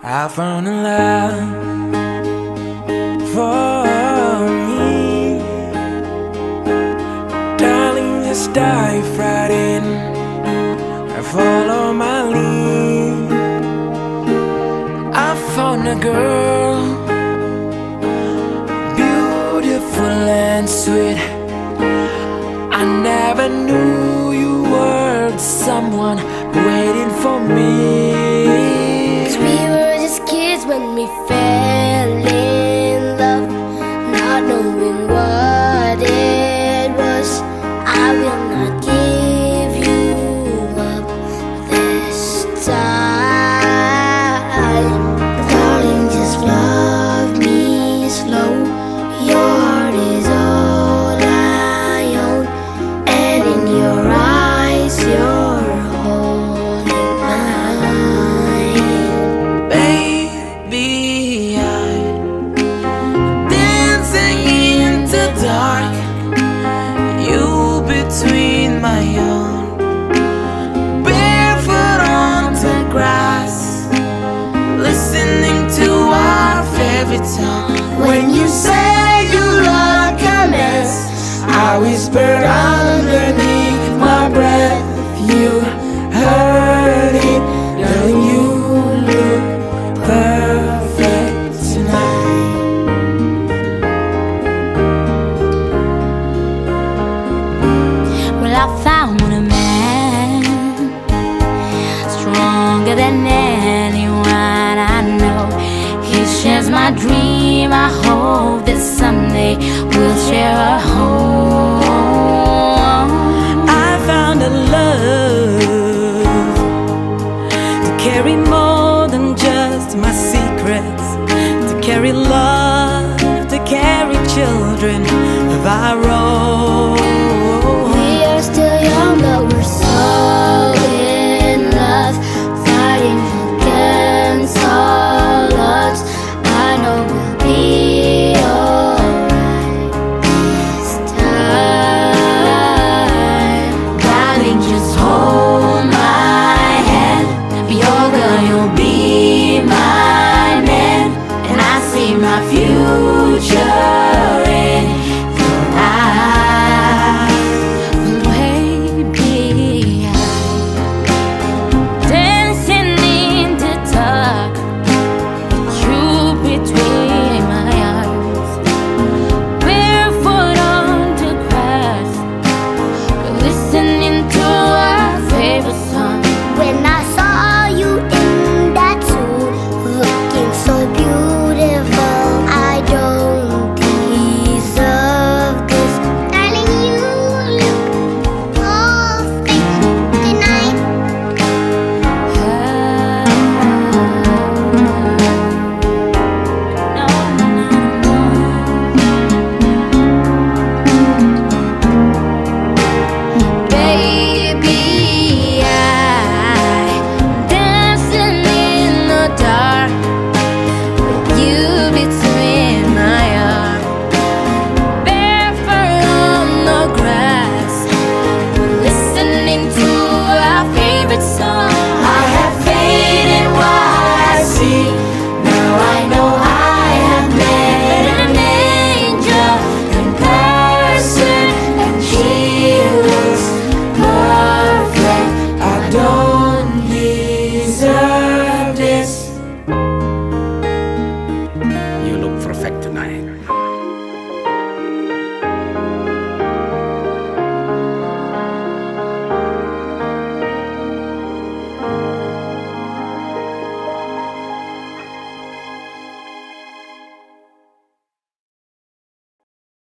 I found a love for me. Darling, just dive right in and follow my lead. I found a girl, beautiful and sweet. When we When you say you look a mess, I whisper underneath my breath. You heard it, darling. You look perfect tonight. Well, I found a man stronger than anyone my dream. I hope that someday we'll share a home. I found a love to carry more than just my secrets, to carry love, to carry children of our own. future.